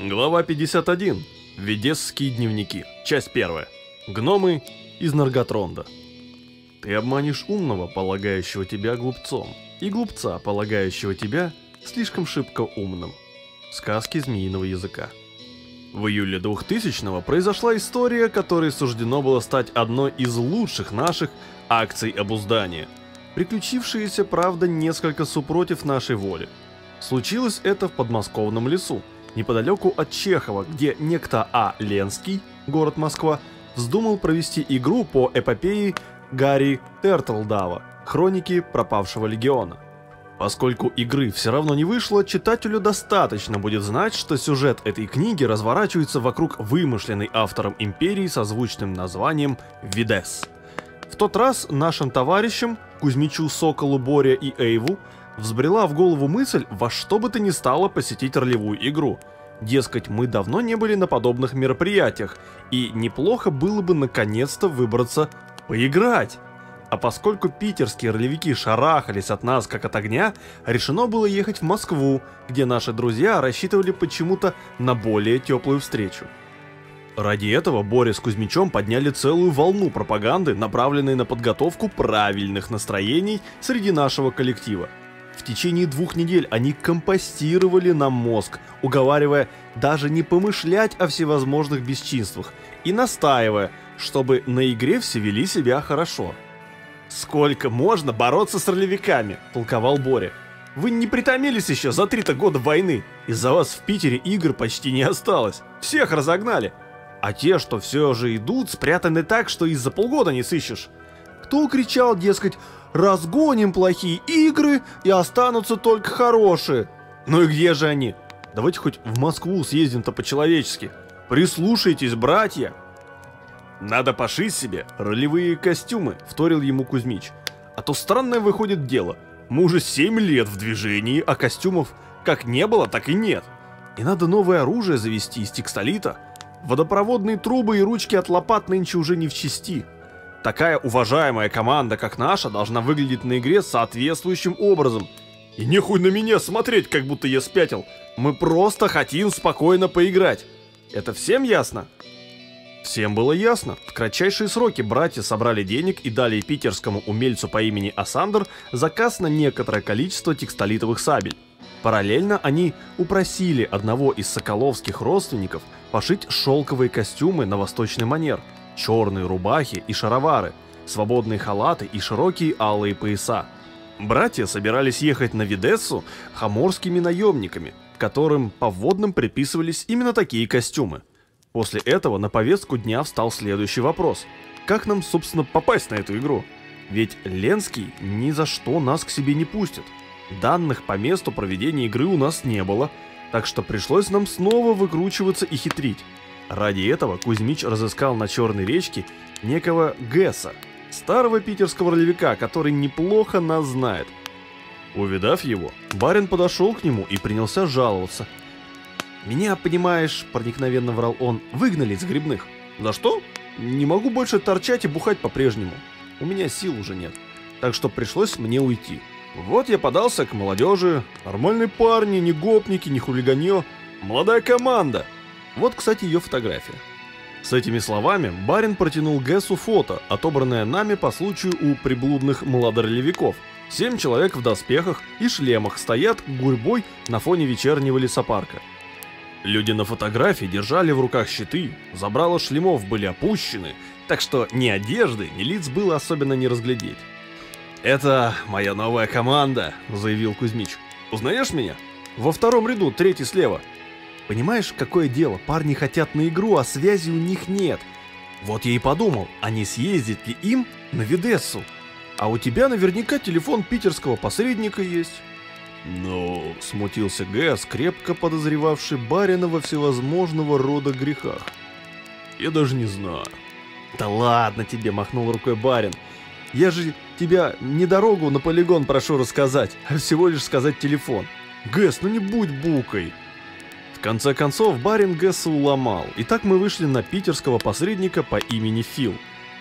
Глава 51. Ведесские дневники. Часть 1. Гномы из Нарготронда. Ты обманешь умного, полагающего тебя глупцом, и глупца, полагающего тебя слишком шибко умным. Сказки змеиного языка. В июле 2000-го произошла история, которой суждено было стать одной из лучших наших акций обуздания. Приключившиеся, правда, несколько супротив нашей воли. Случилось это в подмосковном лесу, неподалеку от Чехова, где некто А. Ленский, город Москва, вздумал провести игру по эпопее Гарри Тертлдава «Хроники пропавшего легиона». Поскольку игры все равно не вышло, читателю достаточно будет знать, что сюжет этой книги разворачивается вокруг вымышленной автором империи со звучным названием Видес. В тот раз нашим товарищам, Кузьмичу, Соколу, Боре и Эйву, взбрела в голову мысль во что бы то ни стало посетить ролевую игру. Дескать, мы давно не были на подобных мероприятиях, и неплохо было бы наконец-то выбраться поиграть. А поскольку питерские ролевики шарахались от нас как от огня, решено было ехать в Москву, где наши друзья рассчитывали почему-то на более теплую встречу. Ради этого Боря с Кузьмичом подняли целую волну пропаганды, направленной на подготовку правильных настроений среди нашего коллектива – в течение двух недель они компостировали нам мозг, уговаривая даже не помышлять о всевозможных бесчинствах и настаивая, чтобы на игре все вели себя хорошо. «Сколько можно бороться с ролевиками?» – толковал Боря. «Вы не притомились еще за три-то года войны. Из-за вас в Питере игр почти не осталось. Всех разогнали. А те, что все же идут, спрятаны так, что из за полгода не сыщешь. Кто кричал, дескать, разгоним плохие игры и останутся только хорошие. Ну и где же они? Давайте хоть в Москву съездим-то по-человечески. Прислушайтесь, братья. Надо пошить себе ролевые костюмы, вторил ему Кузьмич. А то странное выходит дело. Мы уже 7 лет в движении, а костюмов как не было, так и нет. И надо новое оружие завести из текстолита. Водопроводные трубы и ручки от лопат нынче уже не в чести. Такая уважаемая команда, как наша, должна выглядеть на игре соответствующим образом. И нехуй на меня смотреть, как будто я спятил. Мы просто хотим спокойно поиграть. Это всем ясно? Всем было ясно. В кратчайшие сроки братья собрали денег и дали питерскому умельцу по имени Асандр заказ на некоторое количество текстолитовых сабель. Параллельно они упросили одного из соколовских родственников пошить шелковые костюмы на восточный манер – черные рубахи и шаровары, свободные халаты и широкие алые пояса. Братья собирались ехать на Видессу хаморскими наемниками, которым по водным приписывались именно такие костюмы. После этого на повестку дня встал следующий вопрос. Как нам, собственно, попасть на эту игру? Ведь Ленский ни за что нас к себе не пустит. Данных по месту проведения игры у нас не было, так что пришлось нам снова выкручиваться и хитрить. Ради этого Кузьмич разыскал на Черной речке некого Гесса, старого питерского ролевика, который неплохо нас знает. Увидав его, барин подошел к нему и принялся жаловаться. «Меня, понимаешь, — проникновенно врал он, — выгнали из грибных. За что? Не могу больше торчать и бухать по-прежнему. У меня сил уже нет. Так что пришлось мне уйти. Вот я подался к молодежи. Нормальные парни, не гопники, не хулиганье. Молодая команда. Вот, кстати, ее фотография. С этими словами барин протянул Гэсу фото, отобранное нами по случаю у приблудных младоролевиков. Семь человек в доспехах и шлемах стоят гурьбой на фоне вечернего лесопарка. Люди на фотографии держали в руках щиты, забрала шлемов были опущены, так что ни одежды, ни лиц было особенно не разглядеть. «Это моя новая команда», — заявил Кузьмич. «Узнаешь меня? Во втором ряду, третий слева. Понимаешь, какое дело? Парни хотят на игру, а связи у них нет. Вот я и подумал, а не съездить ли им на Видессу? А у тебя наверняка телефон питерского посредника есть. Ну, смутился Гэс, крепко подозревавший барина во всевозможного рода грехах. Я даже не знаю. Да ладно тебе, махнул рукой барин. Я же тебя не дорогу на полигон прошу рассказать, а всего лишь сказать телефон. Гэс, ну не будь букой конце концов, барин Гесса уломал, и так мы вышли на питерского посредника по имени Фил.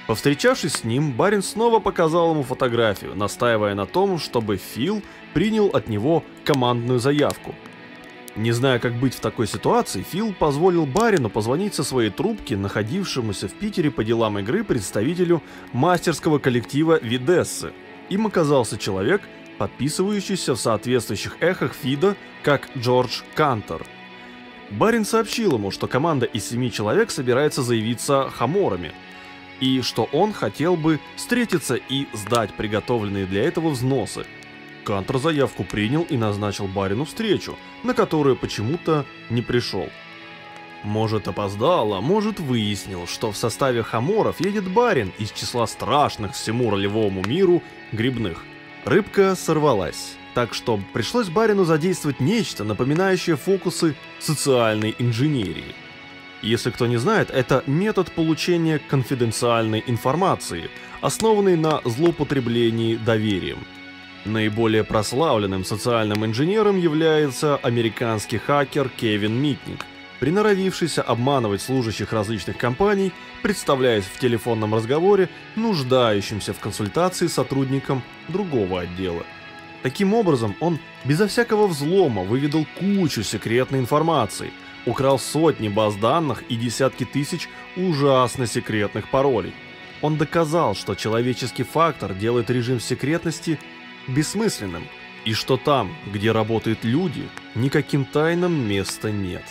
Повстречавшись с ним, барин снова показал ему фотографию, настаивая на том, чтобы Фил принял от него командную заявку. Не зная, как быть в такой ситуации, Фил позволил барину позвонить со своей трубки, находившемуся в Питере по делам игры представителю мастерского коллектива Видессы. Им оказался человек, подписывающийся в соответствующих эхах Фида как Джордж Кантер. Барин сообщил ему, что команда из семи человек собирается заявиться хаморами, и что он хотел бы встретиться и сдать приготовленные для этого взносы – Кантер заявку принял и назначил барину встречу, на которую почему-то не пришел. Может опоздал, а может выяснил, что в составе хаморов едет барин из числа страшных всему ролевому миру грибных. Рыбка сорвалась, так что пришлось барину задействовать нечто, напоминающее фокусы социальной инженерии. Если кто не знает, это метод получения конфиденциальной информации, основанный на злоупотреблении доверием – Наиболее прославленным социальным инженером является американский хакер Кевин Митник, приноровившийся обманывать служащих различных компаний, представляясь в телефонном разговоре нуждающимся в консультации сотрудником другого отдела. Таким образом, он безо всякого взлома выведал кучу секретной информации, украл сотни баз данных и десятки тысяч ужасно секретных паролей. Он доказал, что человеческий фактор делает режим секретности бессмысленным, и что там, где работают люди, никаким тайнам места нет.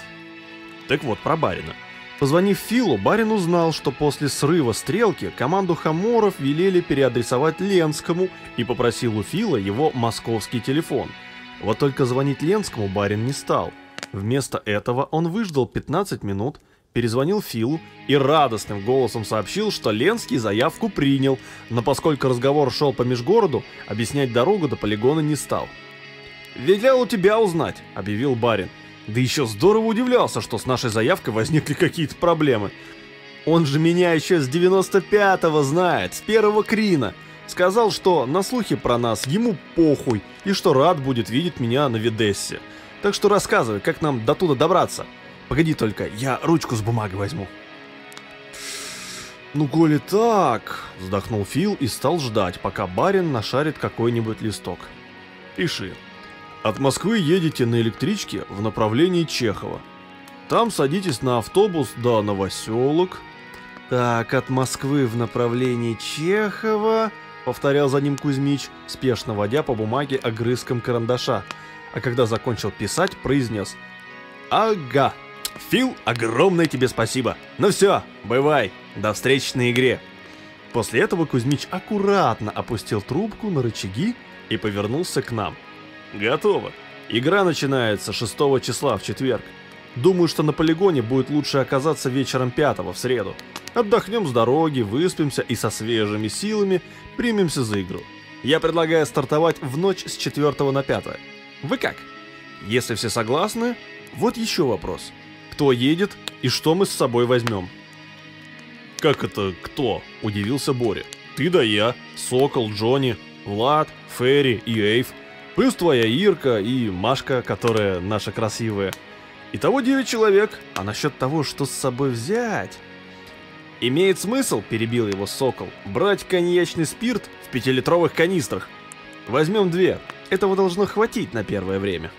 Так вот, про барина. Позвонив Филу, барин узнал, что после срыва стрелки команду Хаморов велели переадресовать Ленскому и попросил у Фила его московский телефон. Вот только звонить Ленскому барин не стал. Вместо этого он выждал 15 минут, перезвонил Филу и радостным голосом сообщил, что Ленский заявку принял, но поскольку разговор шел по межгороду, объяснять дорогу до полигона не стал. «Велел у тебя узнать», — объявил барин. Да еще здорово удивлялся, что с нашей заявкой возникли какие-то проблемы. Он же меня еще с 95-го знает, с первого Крина. Сказал, что на слухи про нас ему похуй, и что рад будет видеть меня на Видессе. Так что рассказывай, как нам до туда добраться. Погоди только, я ручку с бумагой возьму. «Ну, коли так...» — вздохнул Фил и стал ждать, пока барин нашарит какой-нибудь листок. «Пиши. От Москвы едете на электричке в направлении Чехова. Там садитесь на автобус до Новоселок». «Так, от Москвы в направлении Чехова...» — повторял за ним Кузьмич, спешно водя по бумаге огрызком карандаша. А когда закончил писать, произнес «Ага». Фил, огромное тебе спасибо. Ну все, бывай, до встречи на игре. После этого Кузьмич аккуратно опустил трубку на рычаги и повернулся к нам. Готово. Игра начинается 6 числа в четверг. Думаю, что на полигоне будет лучше оказаться вечером 5 в среду. Отдохнем с дороги, выспимся и со свежими силами примемся за игру. Я предлагаю стартовать в ночь с 4 на 5. Вы как? Если все согласны, вот еще вопрос кто едет и что мы с собой возьмем. «Как это кто?» – удивился Боря. «Ты да я, Сокол, Джонни, Влад, Ферри и Эйв, плюс твоя Ирка и Машка, которая наша красивая. Итого 9 человек, а насчет того, что с собой взять...» «Имеет смысл, — перебил его Сокол, — брать коньячный спирт в пятилитровых канистрах. Возьмем две, этого должно хватить на первое время».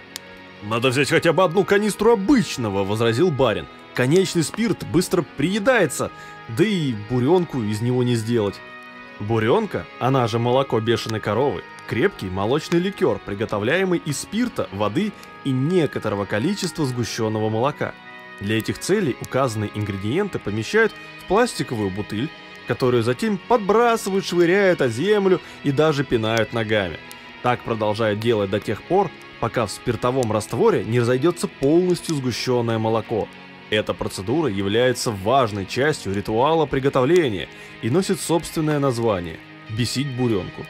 «Надо взять хотя бы одну канистру обычного», — возразил барин. «Конечный спирт быстро приедается, да и буренку из него не сделать». Буренка, она же молоко бешеной коровы, крепкий молочный ликер, приготовляемый из спирта, воды и некоторого количества сгущенного молока. Для этих целей указанные ингредиенты помещают в пластиковую бутыль, которую затем подбрасывают, швыряют о землю и даже пинают ногами. Так продолжают делать до тех пор, пока в спиртовом растворе не разойдется полностью сгущенное молоко. Эта процедура является важной частью ритуала приготовления и носит собственное название – бесить буренку.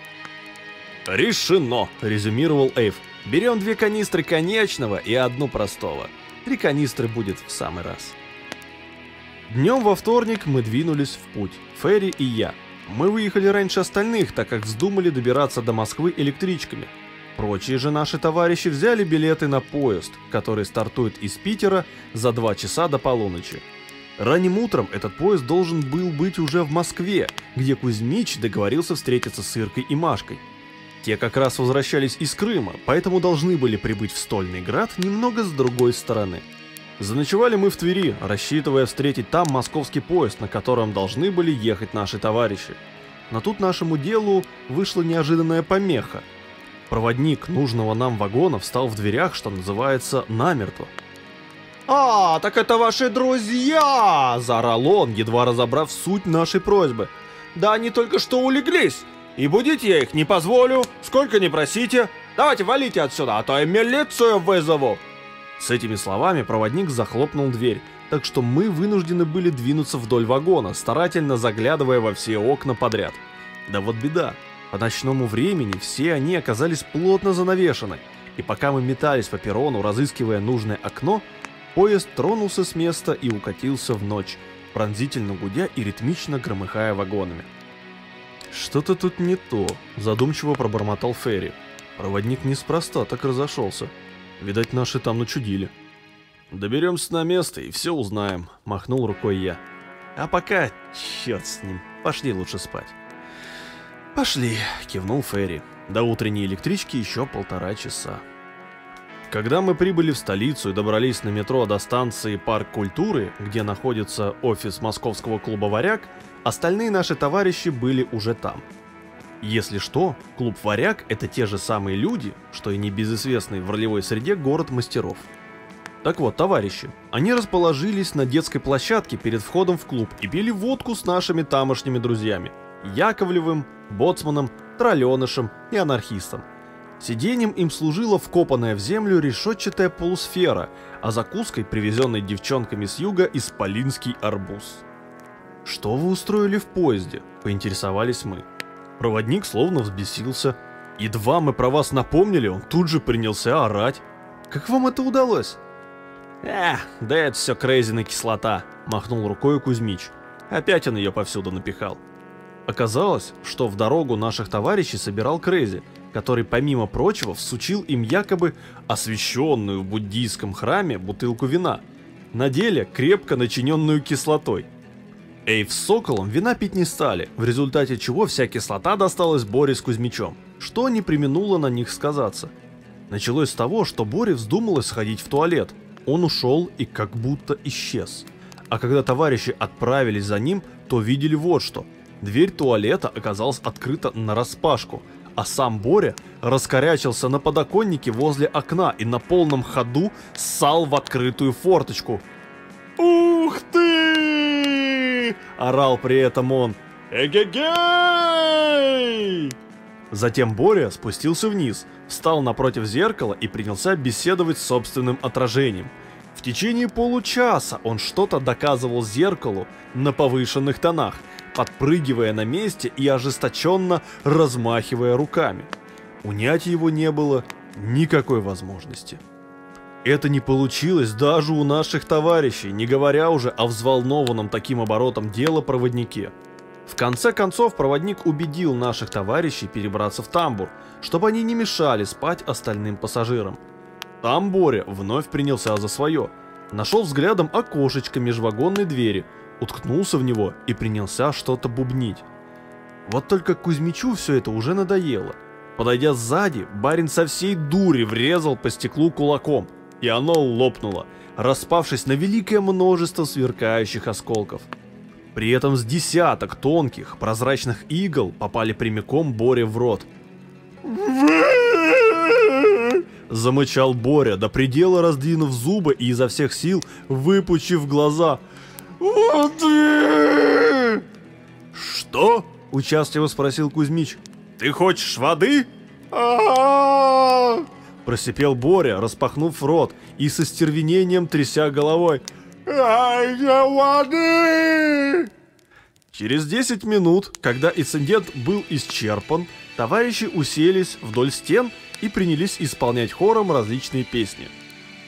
«Решено!» – резюмировал Эйв. «Берем две канистры конечного и одну простого. Три канистры будет в самый раз». Днем во вторник мы двинулись в путь, Ферри и я. Мы выехали раньше остальных, так как вздумали добираться до Москвы электричками – Прочие же наши товарищи взяли билеты на поезд, который стартует из Питера за два часа до полуночи. Ранним утром этот поезд должен был быть уже в Москве, где Кузьмич договорился встретиться с Иркой и Машкой. Те как раз возвращались из Крыма, поэтому должны были прибыть в Стольный Град немного с другой стороны. Заночевали мы в Твери, рассчитывая встретить там московский поезд, на котором должны были ехать наши товарищи. Но тут нашему делу вышла неожиданная помеха. Проводник нужного нам вагона встал в дверях, что называется, намертво. «А, так это ваши друзья!» – заорал он, едва разобрав суть нашей просьбы. «Да они только что улеглись, и будить я их не позволю, сколько не просите. Давайте валите отсюда, а то я милицию вызову!» С этими словами проводник захлопнул дверь, так что мы вынуждены были двинуться вдоль вагона, старательно заглядывая во все окна подряд. Да вот беда, по ночному времени все они оказались плотно занавешены, и пока мы метались по перрону, разыскивая нужное окно, Поезд тронулся с места и укатился в ночь, пронзительно гудя и ритмично громыхая вагонами. «Что-то тут не то», — задумчиво пробормотал Ферри. Проводник неспроста так разошелся. Видать, наши там начудили. «Доберемся на место и все узнаем», — махнул рукой я. «А пока, черт с ним, пошли лучше спать». «Пошли», — кивнул Ферри. «До утренней электрички еще полтора часа». Когда мы прибыли в столицу и добрались на метро до станции Парк культуры, где находится офис московского клуба «Варяг», остальные наши товарищи были уже там. Если что, клуб «Варяг» — это те же самые люди, что и небезызвестный в ролевой среде город мастеров. Так вот, товарищи, они расположились на детской площадке перед входом в клуб и пили водку с нашими тамошними друзьями – Яковлевым, Боцманом, Тролленышем и Анархистом. Сиденьем им служила вкопанная в землю решетчатая полусфера, а закуской, привезенной девчонками с юга, исполинский арбуз. «Что вы устроили в поезде?» – поинтересовались мы. Проводник словно взбесился. Едва мы про вас напомнили, он тут же принялся орать. «Как вам это удалось?» «Эх, да это все крейзина кислота», – махнул рукой Кузьмич. Опять он ее повсюду напихал. Оказалось, что в дорогу наших товарищей собирал Крейзи – который, помимо прочего, всучил им якобы освященную в буддийском храме бутылку вина, на деле крепко начиненную кислотой. Эйв с Соколом вина пить не стали, в результате чего вся кислота досталась Боре с Кузьмичом, что не применуло на них сказаться. Началось с того, что Боре вздумалось сходить в туалет. Он ушел и как будто исчез. А когда товарищи отправились за ним, то видели вот что. Дверь туалета оказалась открыта на распашку, а сам Боря раскорячился на подоконнике возле окна и на полном ходу ссал в открытую форточку. «Ух ты!» – орал при этом он. «Эгегей!» Затем Боря спустился вниз, встал напротив зеркала и принялся беседовать с собственным отражением. В течение получаса он что-то доказывал зеркалу на повышенных тонах – подпрыгивая на месте и ожесточенно размахивая руками. Унять его не было никакой возможности. Это не получилось даже у наших товарищей, не говоря уже о взволнованном таким оборотом дела проводнике. В конце концов, проводник убедил наших товарищей перебраться в тамбур, чтобы они не мешали спать остальным пассажирам. Там Боря вновь принялся за свое. Нашел взглядом окошечко межвагонной двери – уткнулся в него и принялся что-то бубнить. Вот только Кузьмичу все это уже надоело. Подойдя сзади, барин со всей дури врезал по стеклу кулаком, и оно лопнуло, распавшись на великое множество сверкающих осколков. При этом с десяток тонких, прозрачных игл попали прямиком Боре в рот. Замычал Боря, до предела раздвинув зубы и изо всех сил выпучив глаза – «Воды!» «Что?» – участливо спросил Кузьмич. «Ты хочешь воды?» а Просипел Боря, распахнув рот и со стервенением тряся головой. «Ай, воды!» Через 10 минут, когда инцидент был исчерпан, товарищи уселись вдоль стен и принялись исполнять хором различные песни.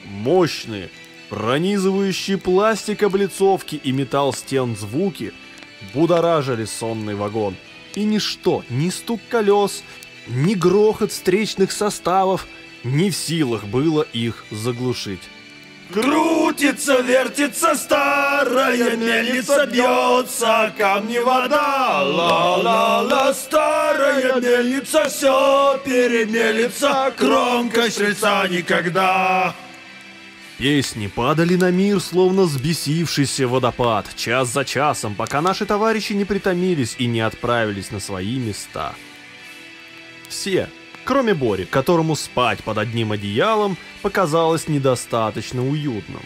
Мощные, Пронизывающие пластик облицовки и металл стен звуки будоражили сонный вагон. И ничто, ни стук колес, ни грохот встречных составов не в силах было их заглушить. «Грудь Крутится, вертится старая мельница, бьется камни вода. Ла-ла-ла, старая мельница, все перемелится, кромка стрельца никогда. Песни падали на мир, словно взбесившийся водопад, час за часом, пока наши товарищи не притомились и не отправились на свои места. Все, кроме Бори, которому спать под одним одеялом показалось недостаточно уютным.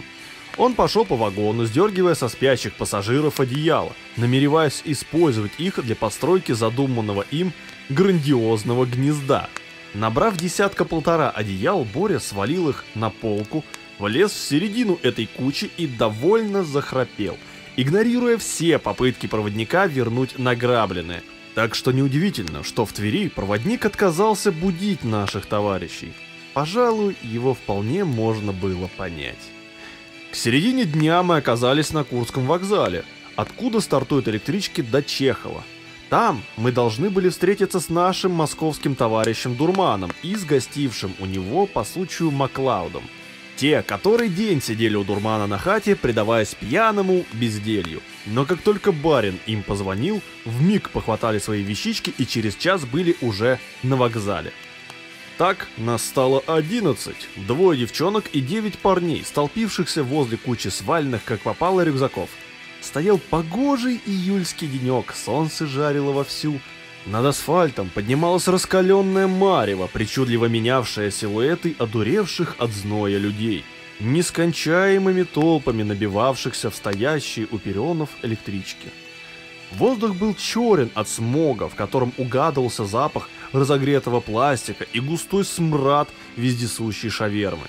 Он пошел по вагону, сдергивая со спящих пассажиров одеяло, намереваясь использовать их для постройки задуманного им грандиозного гнезда. Набрав десятка-полтора одеял, Боря свалил их на полку, влез в середину этой кучи и довольно захрапел, игнорируя все попытки проводника вернуть награбленное. Так что неудивительно, что в Твери проводник отказался будить наших товарищей. Пожалуй, его вполне можно было понять. К середине дня мы оказались на Курском вокзале, откуда стартуют электрички до Чехова. Там мы должны были встретиться с нашим московским товарищем Дурманом и с гостившим у него по случаю Маклаудом. Те, который день сидели у Дурмана на хате, предаваясь пьяному безделью. Но как только барин им позвонил, в миг похватали свои вещички и через час были уже на вокзале. Так нас стало 11, двое девчонок и 9 парней, столпившихся возле кучи свальных, как попало, рюкзаков. Стоял погожий июльский денек, солнце жарило вовсю. Над асфальтом поднималась раскаленная марево, причудливо менявшая силуэты одуревших от зноя людей, нескончаемыми толпами набивавшихся в стоящие у перронов электрички. Воздух был черен от смога, в котором угадывался запах разогретого пластика и густой смрад вездесущей шавермы.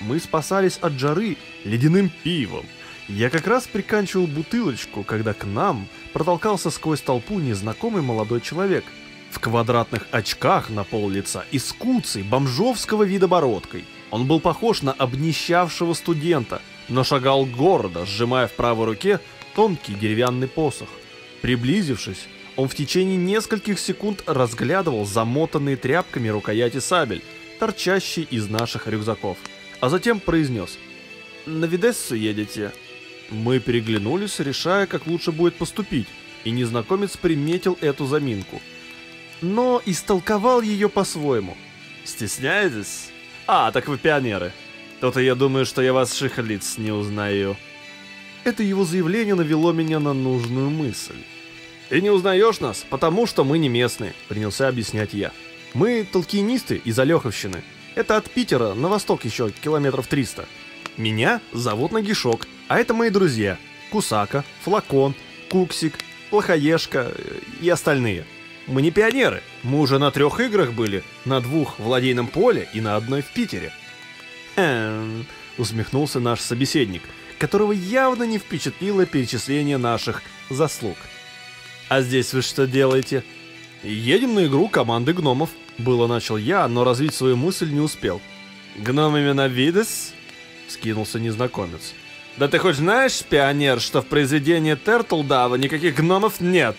Мы спасались от жары ледяным пивом. Я как раз приканчивал бутылочку, когда к нам протолкался сквозь толпу незнакомый молодой человек в квадратных очках на пол лица и с куцей бомжовского вида бородкой. Он был похож на обнищавшего студента, но шагал гордо, сжимая в правой руке тонкий деревянный посох. Приблизившись, он в течение нескольких секунд разглядывал замотанные тряпками рукояти сабель, торчащие из наших рюкзаков, а затем произнес «На Видессу едете?» Мы переглянулись, решая, как лучше будет поступить, и незнакомец приметил эту заминку. Но истолковал ее по-своему. «Стесняетесь? А, так вы пионеры. То-то я думаю, что я ваших лиц не узнаю». Это его заявление навело меня на нужную мысль. «Ты не узнаешь нас, потому что мы не местные», — принялся объяснять я. «Мы толкинисты из Олеховщины. Это от Питера на восток еще километров 300. Меня зовут Нагишок, а это мои друзья. Кусака, Флакон, Куксик, Плохоежка э, и остальные. Мы не пионеры, мы уже на трех играх были, на двух в Ладейном поле и на одной в Питере». «Хм...» — усмехнулся наш собеседник, которого явно не впечатлило перечисление наших заслуг. «А здесь вы что делаете?» «Едем на игру команды гномов», — было начал я, но развить свою мысль не успел. «Гномами на видес?» — скинулся незнакомец. «Да ты хоть знаешь, пионер, что в произведении Тертлдава никаких гномов нет?»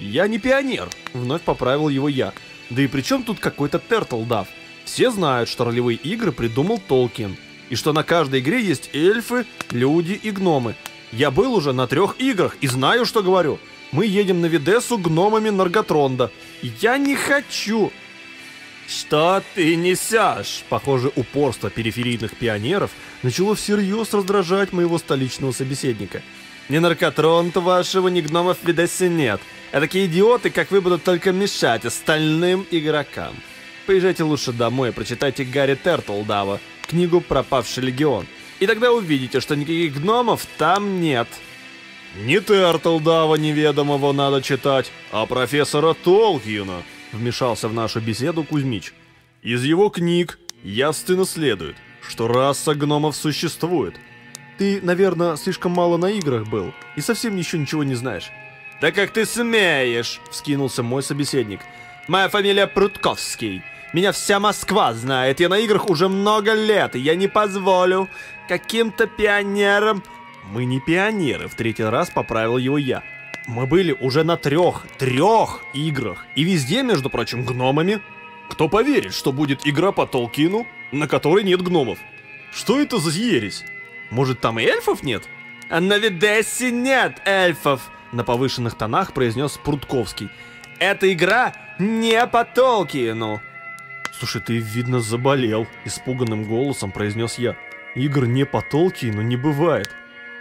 «Я не пионер», — вновь поправил его я. «Да и при чем тут какой-то Тертлдав? Все знают, что ролевые игры придумал Толкин, и что на каждой игре есть эльфы, люди и гномы. Я был уже на трех играх и знаю, что говорю. Мы едем на Видесу гномами Нарготронда. Я не хочу. Что ты несешь? Похоже, упорство периферийных пионеров начало всерьез раздражать моего столичного собеседника. Ни наркотронта вашего, ни гномов в Видесе нет. А такие идиоты, как вы, будут только мешать остальным игрокам. Поезжайте лучше домой и прочитайте Гарри Тертлдава, книгу «Пропавший легион». И тогда увидите, что никаких гномов там нет. «Не Тертлдава неведомого надо читать, а профессора Толкина», — вмешался в нашу беседу Кузьмич. «Из его книг ясно следует, что раса гномов существует. Ты, наверное, слишком мало на играх был и совсем еще ничего не знаешь». «Да как ты смеешь!» — вскинулся мой собеседник. «Моя фамилия Прутковский. Меня вся Москва знает. Я на играх уже много лет, и я не позволю каким-то пионерам мы не пионеры, в третий раз поправил его я. Мы были уже на трех, трех играх. И везде, между прочим, гномами. Кто поверит, что будет игра по Толкину, на которой нет гномов? Что это за ересь? Может, там и эльфов нет? А на Видессе нет эльфов, на повышенных тонах произнес Прутковский. Эта игра не по Толкину. Слушай, ты, видно, заболел, испуганным голосом произнес я. Игр не по Толкину не бывает.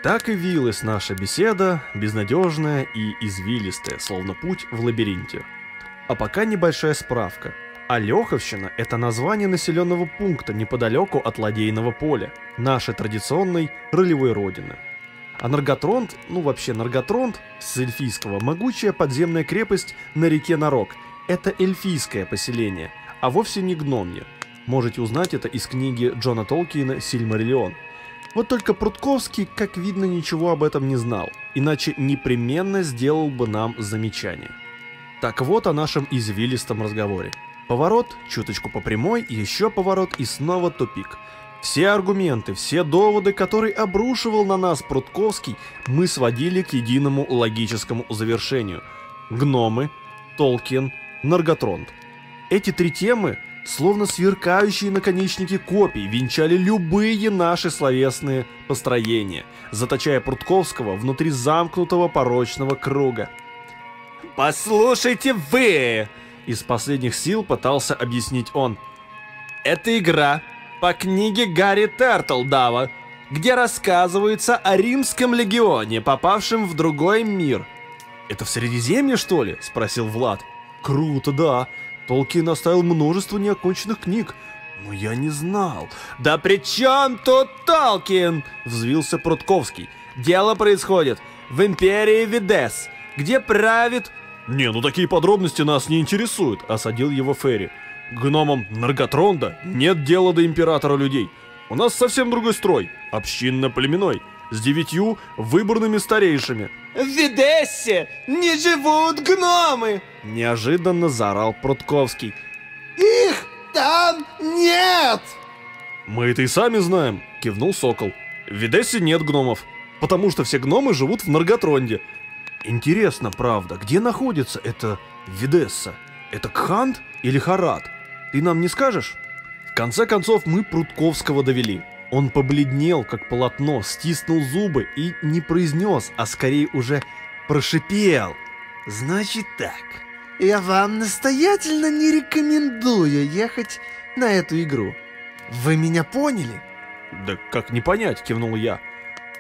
Так и вилась наша беседа, безнадежная и извилистая, словно путь в лабиринте. А пока небольшая справка. Алеховщина – это название населенного пункта неподалеку от Ладейного поля, нашей традиционной ролевой родины. А Нарготронд, ну вообще Нарготронд, с эльфийского, могучая подземная крепость на реке Нарок. Это эльфийское поселение, а вовсе не гномье. Можете узнать это из книги Джона Толкиена «Сильмариллион». Вот только Прутковский, как видно, ничего об этом не знал, иначе непременно сделал бы нам замечание. Так вот о нашем извилистом разговоре. Поворот, чуточку по прямой, еще поворот и снова тупик. Все аргументы, все доводы, которые обрушивал на нас Прутковский, мы сводили к единому логическому завершению. Гномы, Толкин, Нарготронд. Эти три темы, словно сверкающие наконечники копий, венчали любые наши словесные построения, заточая Прутковского внутри замкнутого порочного круга. «Послушайте вы!» Из последних сил пытался объяснить он. «Это игра по книге Гарри Тертлдава, где рассказывается о римском легионе, попавшем в другой мир». «Это в Средиземье, что ли?» – спросил Влад. «Круто, да. Толкин оставил множество неоконченных книг, но я не знал». «Да при чем тут Толкин?» – взвился Прутковский. «Дело происходит в империи Видес, где правит «Не, ну такие подробности нас не интересуют», — осадил его Ферри. «Гномам Нарготронда нет дела до императора людей. У нас совсем другой строй, общинно-племенной, с девятью выборными старейшими». «В Видессе не живут гномы!» — неожиданно заорал Прутковский. «Их там нет!» «Мы это и сами знаем», — кивнул Сокол. «В Видессе нет гномов, потому что все гномы живут в Нарготронде, Интересно, правда, где находится эта Видесса? Это Кхант или Харат? Ты нам не скажешь? В конце концов, мы Прутковского довели. Он побледнел, как полотно, стиснул зубы и не произнес, а скорее уже прошипел. Значит так, я вам настоятельно не рекомендую ехать на эту игру. Вы меня поняли? Да как не понять, кивнул я.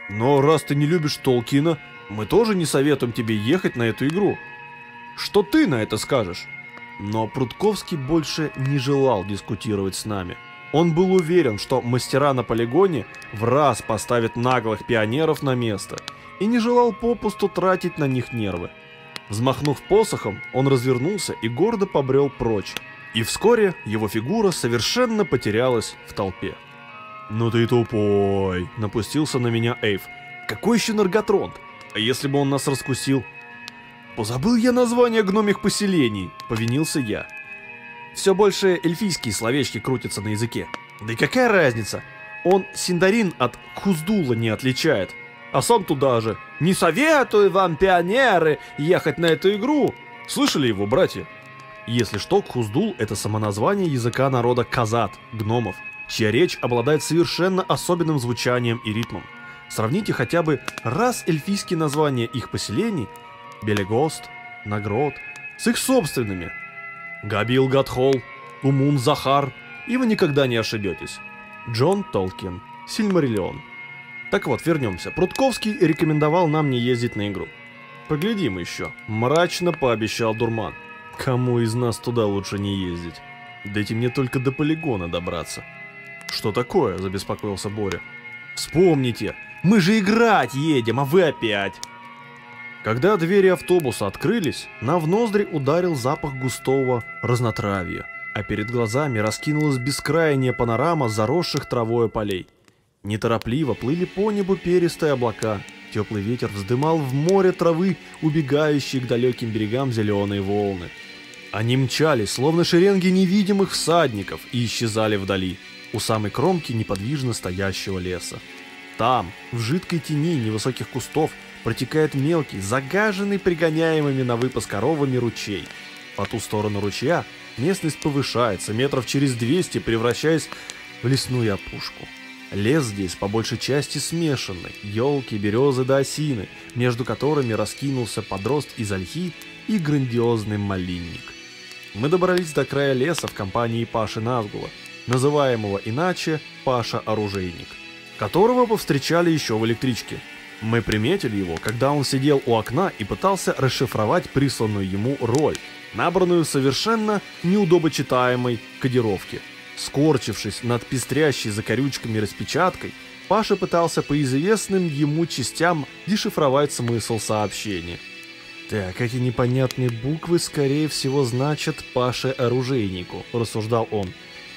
Но раз ты не любишь Толкина, мы тоже не советуем тебе ехать на эту игру. Что ты на это скажешь? Но Прудковский больше не желал дискутировать с нами. Он был уверен, что мастера на полигоне в раз поставят наглых пионеров на место и не желал попусту тратить на них нервы. Взмахнув посохом, он развернулся и гордо побрел прочь. И вскоре его фигура совершенно потерялась в толпе. «Ну ты тупой!» – напустился на меня Эйв. «Какой еще Нарготронт? А если бы он нас раскусил? Позабыл я название гномих поселений, повинился я. Все больше эльфийские словечки крутятся на языке. Да и какая разница? Он Синдарин от Хуздула не отличает. А сам туда же. Не советую вам, пионеры, ехать на эту игру. Слышали его, братья? Если что, Кхуздул — это самоназвание языка народа казат, гномов, чья речь обладает совершенно особенным звучанием и ритмом. Сравните хотя бы раз эльфийские названия их поселений – Белегост, Нагрод – с их собственными. Габил Гатхол, Умун Захар, и вы никогда не ошибетесь. Джон Толкин, Сильмариллион. Так вот, вернемся. Прутковский рекомендовал нам не ездить на игру. Поглядим еще. Мрачно пообещал Дурман. Кому из нас туда лучше не ездить? Дайте мне только до полигона добраться. Что такое? Забеспокоился Боря. Вспомните, мы же играть едем, а вы опять!» Когда двери автобуса открылись, нам в ноздри ударил запах густого разнотравья, а перед глазами раскинулась бескрайняя панорама заросших травой полей. Неторопливо плыли по небу перистые облака, теплый ветер вздымал в море травы, убегающие к далеким берегам зеленые волны. Они мчались, словно шеренги невидимых всадников, и исчезали вдали, у самой кромки неподвижно стоящего леса. Там, в жидкой тени невысоких кустов, протекает мелкий, загаженный пригоняемыми на выпас коровами ручей. По ту сторону ручья местность повышается метров через 200, превращаясь в лесную опушку. Лес здесь по большей части смешанный, елки, березы да осины, между которыми раскинулся подрост из ольхи и грандиозный малинник. Мы добрались до края леса в компании Паши Назгула, называемого иначе Паша-оружейник, которого повстречали еще в электричке. Мы приметили его, когда он сидел у окна и пытался расшифровать присланную ему роль, набранную совершенно неудобочитаемой кодировки – Скорчившись над пестрящей закорючками распечаткой, Паша пытался по известным ему частям дешифровать смысл сообщения. «Так, эти непонятные буквы, скорее всего, значат Паше-оружейнику», – рассуждал он.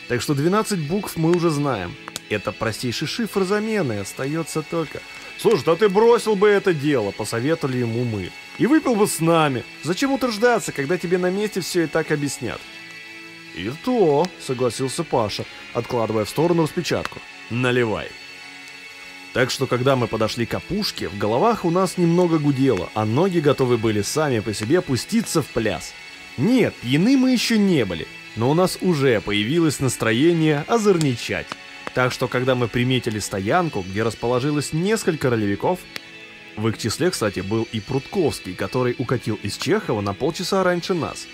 «Так что 12 букв мы уже знаем. Это простейший шифр замены, остается только...» «Слушай, да ты бросил бы это дело», – посоветовали ему мы. «И выпил бы с нами. Зачем утруждаться, когда тебе на месте все и так объяснят?» «И то», — согласился Паша, откладывая в сторону распечатку. «Наливай». Так что, когда мы подошли к опушке, в головах у нас немного гудело, а ноги готовы были сами по себе пуститься в пляс. Нет, пьяны мы еще не были, но у нас уже появилось настроение озорничать. Так что, когда мы приметили стоянку, где расположилось несколько ролевиков, в их числе, кстати, был и Прутковский, который укатил из Чехова на полчаса раньше нас.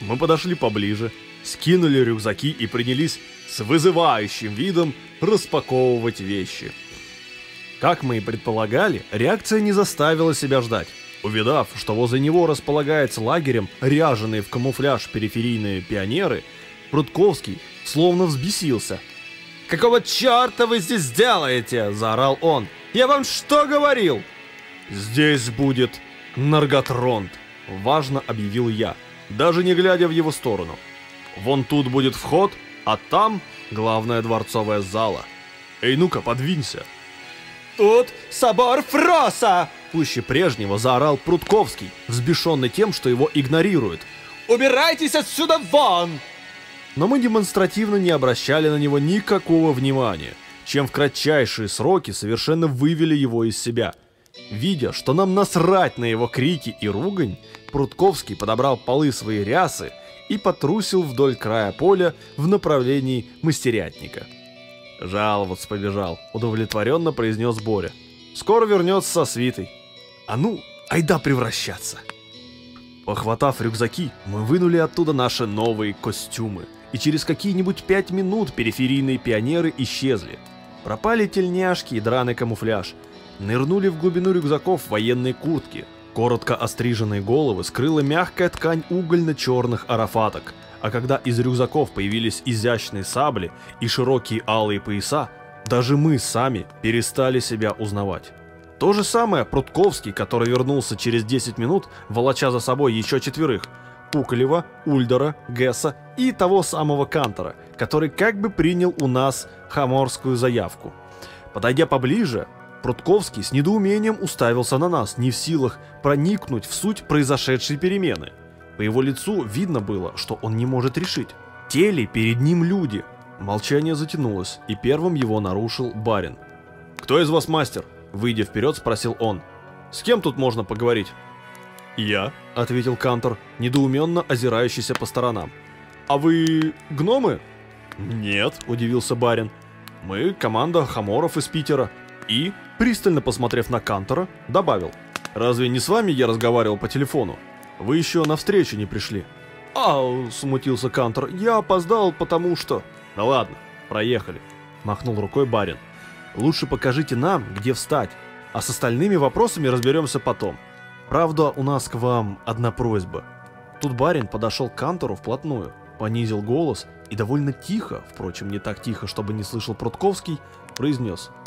Мы подошли поближе, скинули рюкзаки и принялись с вызывающим видом распаковывать вещи. Как мы и предполагали, реакция не заставила себя ждать. Увидав, что возле него располагается лагерем ряженые в камуфляж периферийные пионеры, Прудковский словно взбесился. «Какого черта вы здесь делаете?» – заорал он. «Я вам что говорил?» «Здесь будет Нарготронт», – важно объявил я, даже не глядя в его сторону. Вон тут будет вход, а там главная дворцовая зала. Эй, ну-ка, подвинься. Тут собор Фроса! Пуще прежнего заорал Прутковский, взбешенный тем, что его игнорируют. Убирайтесь отсюда вон! Но мы демонстративно не обращали на него никакого внимания, чем в кратчайшие сроки совершенно вывели его из себя. Видя, что нам насрать на его крики и ругань, Прутковский подобрал полы своей рясы и потрусил вдоль края поля в направлении мастерятника. «Жаловаться побежал», — удовлетворенно произнес Боря. «Скоро вернется со свитой. А ну, айда превращаться!» Похватав рюкзаки, мы вынули оттуда наши новые костюмы, и через какие-нибудь пять минут периферийные пионеры исчезли. Пропали тельняшки и драный камуфляж, нырнули в глубину рюкзаков военные куртки, Коротко остриженные головы скрыла мягкая ткань угольно-черных арафаток, а когда из рюкзаков появились изящные сабли и широкие алые пояса, даже мы сами перестали себя узнавать. То же самое Прутковский, который вернулся через 10 минут, волоча за собой еще четверых, Пуколева, Ульдера, Гесса и того самого Кантора, который как бы принял у нас хаморскую заявку. Подойдя поближе, Прутковский с недоумением уставился на нас, не в силах проникнуть в суть произошедшей перемены. По его лицу видно было, что он не может решить. Те перед ним люди? Молчание затянулось, и первым его нарушил барин. «Кто из вас мастер?» Выйдя вперед, спросил он. «С кем тут можно поговорить?» «Я», — ответил Кантор, недоуменно озирающийся по сторонам. «А вы гномы?» «Нет», — удивился барин. «Мы команда хаморов из Питера. И Пристально посмотрев на Кантора, добавил. «Разве не с вами я разговаривал по телефону? Вы еще на встречу не пришли». «Ау», — смутился Кантор, — «я опоздал, потому что...» «Да ладно, проехали», — махнул рукой барин. «Лучше покажите нам, где встать, а с остальными вопросами разберемся потом. Правда, у нас к вам одна просьба». Тут барин подошел к Кантору вплотную, понизил голос и довольно тихо, впрочем, не так тихо, чтобы не слышал Прутковский, произнес —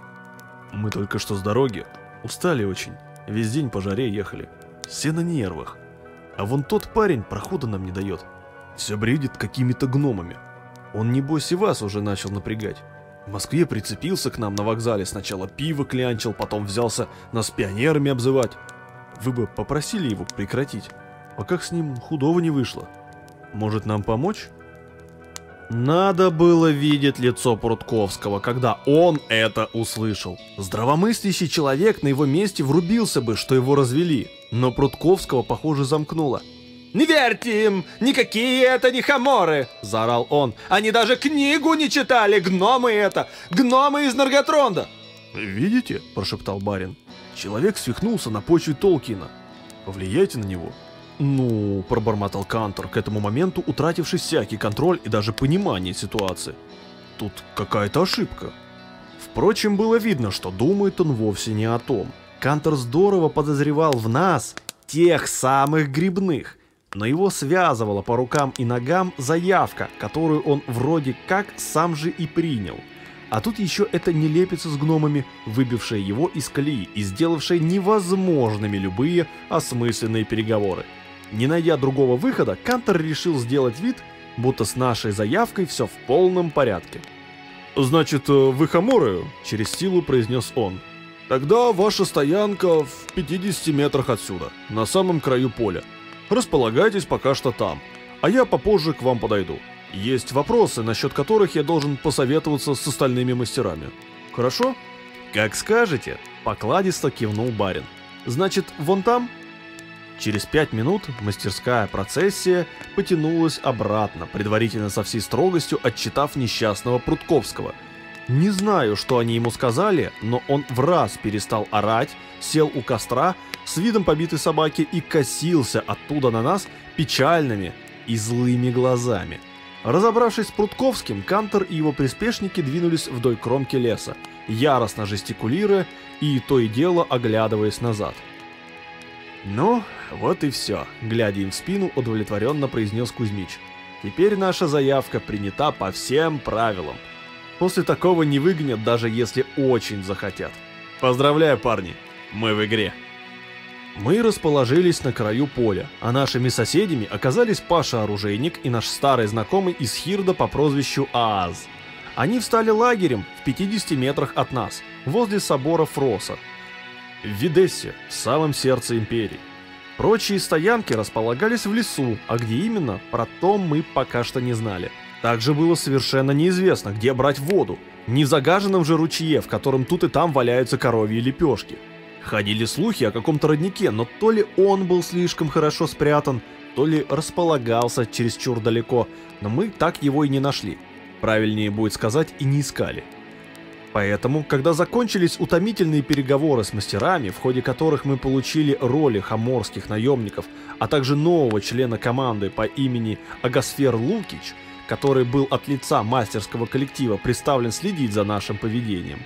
мы только что с дороги. Устали очень. Весь день по жаре ехали. Все на нервах. А вон тот парень прохода нам не дает. Все бредит какими-то гномами. Он небось и вас уже начал напрягать. В Москве прицепился к нам на вокзале, сначала пиво клянчил, потом взялся нас пионерами обзывать. Вы бы попросили его прекратить, а как с ним худого не вышло. Может нам помочь? Надо было видеть лицо Прутковского, когда он это услышал. Здравомыслящий человек на его месте врубился бы, что его развели, но Прутковского, похоже, замкнуло. «Не верьте им! Никакие это не хаморы!» – заорал он. «Они даже книгу не читали! Гномы это! Гномы из Нарготронда!» «Видите?» – прошептал барин. «Человек свихнулся на почве Толкина. Повлияйте на него». «Ну», – пробормотал Кантор, к этому моменту утративший всякий контроль и даже понимание ситуации. «Тут какая-то ошибка». Впрочем, было видно, что думает он вовсе не о том. Кантор здорово подозревал в нас тех самых грибных, но его связывала по рукам и ногам заявка, которую он вроде как сам же и принял. А тут еще эта нелепица с гномами, выбившая его из колеи и сделавшая невозможными любые осмысленные переговоры. Не найдя другого выхода, Кантор решил сделать вид, будто с нашей заявкой все в полном порядке. «Значит, э, вы хаморы?» – через силу произнес он. «Тогда ваша стоянка в 50 метрах отсюда, на самом краю поля. Располагайтесь пока что там, а я попозже к вам подойду. Есть вопросы, насчет которых я должен посоветоваться с остальными мастерами. Хорошо? Как скажете, покладисто кивнул барин. Значит, вон там? Через пять минут мастерская процессия потянулась обратно, предварительно со всей строгостью отчитав несчастного Прутковского. Не знаю, что они ему сказали, но он в раз перестал орать, сел у костра с видом побитой собаки и косился оттуда на нас печальными и злыми глазами. Разобравшись с Прутковским, Кантор и его приспешники двинулись вдоль кромки леса, яростно жестикулируя и то и дело оглядываясь назад. «Ну, вот и все», — глядя им в спину, удовлетворенно произнес Кузьмич. «Теперь наша заявка принята по всем правилам. После такого не выгонят, даже если очень захотят. Поздравляю, парни, мы в игре». Мы расположились на краю поля, а нашими соседями оказались Паша-оружейник и наш старый знакомый из Хирда по прозвищу Ааз. Они встали лагерем в 50 метрах от нас, возле собора Фроса, в Видессе, в самом сердце империи. Прочие стоянки располагались в лесу, а где именно, про то мы пока что не знали. Также было совершенно неизвестно, где брать воду, не в загаженном же ручье, в котором тут и там валяются коровьи лепешки. Ходили слухи о каком-то роднике, но то ли он был слишком хорошо спрятан, то ли располагался чересчур далеко, но мы так его и не нашли. Правильнее будет сказать, и не искали. Поэтому, когда закончились утомительные переговоры с мастерами, в ходе которых мы получили роли хаморских наемников, а также нового члена команды по имени Агасфер Лукич, который был от лица мастерского коллектива представлен следить за нашим поведением,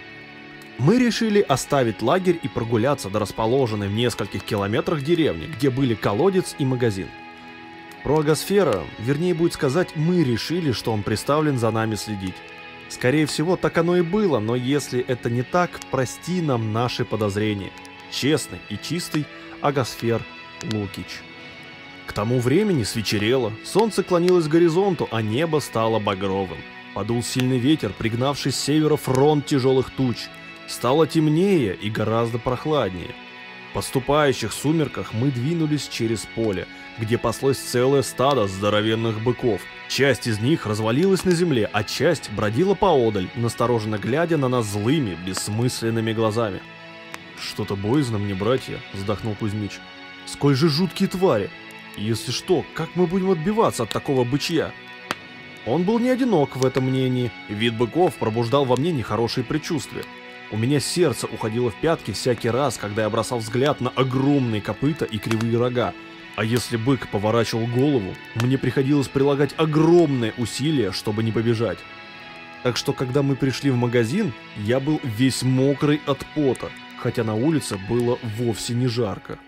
мы решили оставить лагерь и прогуляться до расположенной в нескольких километрах деревни, где были колодец и магазин. Про Агосфера, вернее будет сказать, мы решили, что он представлен за нами следить. Скорее всего, так оно и было, но если это не так, прости нам наши подозрения. Честный и чистый Агосфер Лукич. К тому времени свечерело, солнце клонилось к горизонту, а небо стало багровым. Подул сильный ветер, пригнавший с севера фронт тяжелых туч – Стало темнее и гораздо прохладнее. В поступающих сумерках мы двинулись через поле, где паслось целое стадо здоровенных быков. Часть из них развалилась на земле, а часть бродила поодаль, настороженно глядя на нас злыми, бессмысленными глазами. «Что-то боязно мне, братья», — вздохнул Кузьмич. «Сколь же жуткие твари! Если что, как мы будем отбиваться от такого бычья?» Он был не одинок в этом мнении, вид быков пробуждал во мне нехорошие предчувствия. У меня сердце уходило в пятки всякий раз, когда я бросал взгляд на огромные копыта и кривые рога. А если бык поворачивал голову, мне приходилось прилагать огромные усилия, чтобы не побежать. Так что, когда мы пришли в магазин, я был весь мокрый от пота, хотя на улице было вовсе не жарко.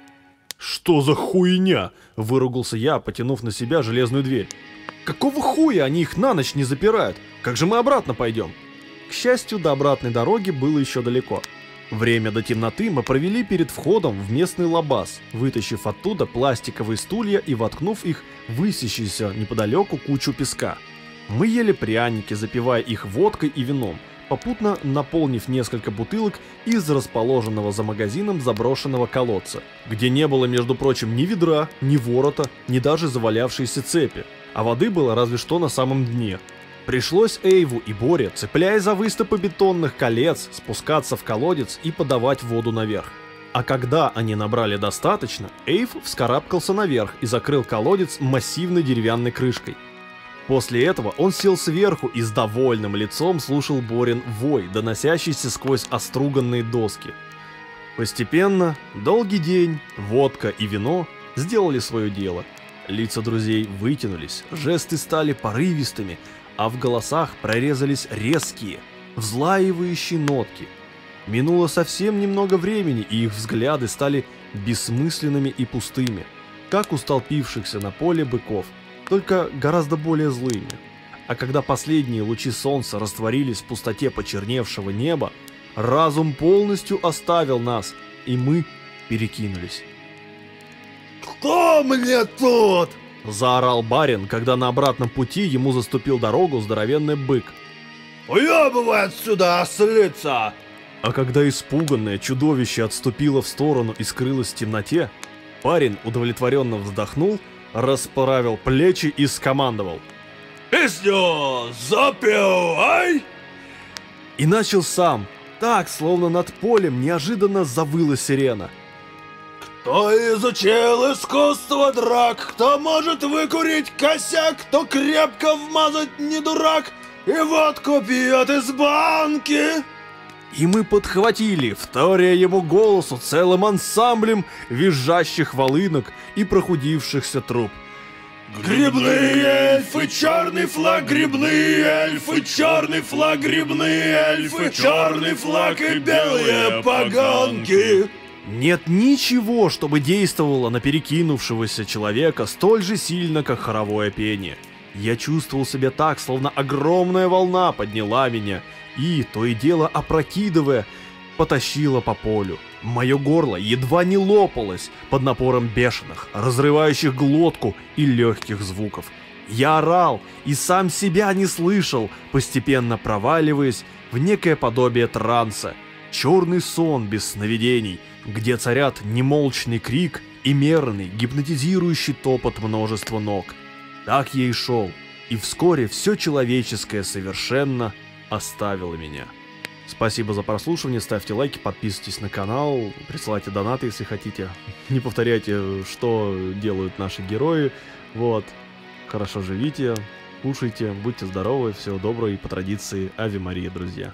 «Что за хуйня?» – выругался я, потянув на себя железную дверь. «Какого хуя они их на ночь не запирают? Как же мы обратно пойдем?» К счастью, до обратной дороги было еще далеко. Время до темноты мы провели перед входом в местный лабаз, вытащив оттуда пластиковые стулья и воткнув их высящуюся неподалеку кучу песка. Мы ели пряники, запивая их водкой и вином, попутно наполнив несколько бутылок из расположенного за магазином заброшенного колодца, где не было, между прочим, ни ведра, ни ворота, ни даже завалявшейся цепи, а воды было разве что на самом дне, Пришлось Эйву и Боре, цепляясь за выступы бетонных колец, спускаться в колодец и подавать воду наверх. А когда они набрали достаточно, Эйв вскарабкался наверх и закрыл колодец массивной деревянной крышкой. После этого он сел сверху и с довольным лицом слушал Борин вой, доносящийся сквозь оструганные доски. Постепенно, долгий день, водка и вино сделали свое дело. Лица друзей вытянулись, жесты стали порывистыми, а в голосах прорезались резкие, взлаивающие нотки – Минуло совсем немного времени, и их взгляды стали бессмысленными и пустыми, как у столпившихся на поле быков, только гораздо более злыми. А когда последние лучи солнца растворились в пустоте почерневшего неба, разум полностью оставил нас, и мы перекинулись. «Кто мне тут?» – заорал барин, когда на обратном пути ему заступил дорогу здоровенный бык. «Уебывай отсюда, ослица! А когда испуганное чудовище отступило в сторону и скрылось в темноте, парень удовлетворенно вздохнул, расправил плечи и скомандовал. «Песню запевай!» И начал сам, так, словно над полем неожиданно завыла сирена. Кто изучил искусство драк, кто может выкурить косяк, кто крепко вмазать не дурак и водку пьет из банки. И мы подхватили, вторя ему голосу целым ансамблем визжащих волынок и прохудившихся труб. Грибные эльфы, черный флаг, грибные эльфы, черный флаг, грибные эльфы, черный флаг и белые погонки. Нет ничего, чтобы действовало на перекинувшегося человека столь же сильно, как хоровое пение. Я чувствовал себя так, словно огромная волна подняла меня и, то и дело опрокидывая, потащила по полю. Мое горло едва не лопалось под напором бешеных, разрывающих глотку и легких звуков. Я орал и сам себя не слышал, постепенно проваливаясь в некое подобие транса. Черный сон без сновидений, где царят немолчный крик и мерный, гипнотизирующий топот множества ног. Так я и шел, и вскоре все человеческое совершенно оставила меня. Спасибо за прослушивание, ставьте лайки, подписывайтесь на канал, присылайте донаты, если хотите. Не повторяйте, что делают наши герои. Вот. Хорошо живите, кушайте, будьте здоровы, всего доброго и по традиции Ави Мария, друзья.